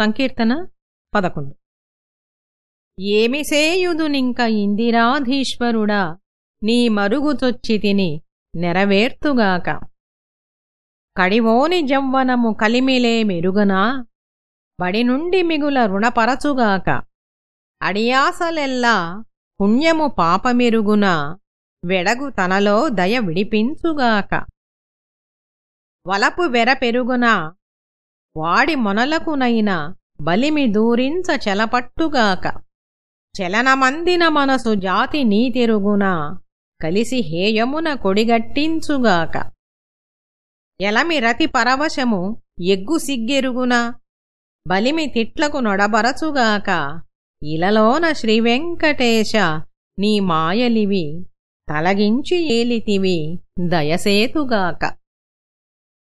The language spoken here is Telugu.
సంకీర్తన పదకొండు. ఏమి సేయుదునింక ఇందిరాధీశ్వరుడా నీ మరుగుచొచ్చి తిని నెరవేర్తుగాక. కడివోని జవ్వనము కలిమిలే మెరుగనా బడి నుండి మిగుల రుణపరచుగాక. అడియాసలెల్లా పుణ్యము పాపమెరుగున వెడగు తనలో దయ విడిపించుగాక. వలపు వెర పెరుగున వాడి మొనలకునైన బలిమి దూరించ చెలపట్టుగాక. చలనమందిన మనసు జాతి నీతిరుగున కలిసి హేయమున కొడిగట్టించుగాక. ఎలమి రతి పరవశము ఎగ్గు సిగ్గెరుగున బలిమి తిట్లకు నొడబరచుగాక. ఇలలోన శ్రీవెంకటేశ నీ మాయలివి తలగించి ఏలితివి దయసేతుగాక.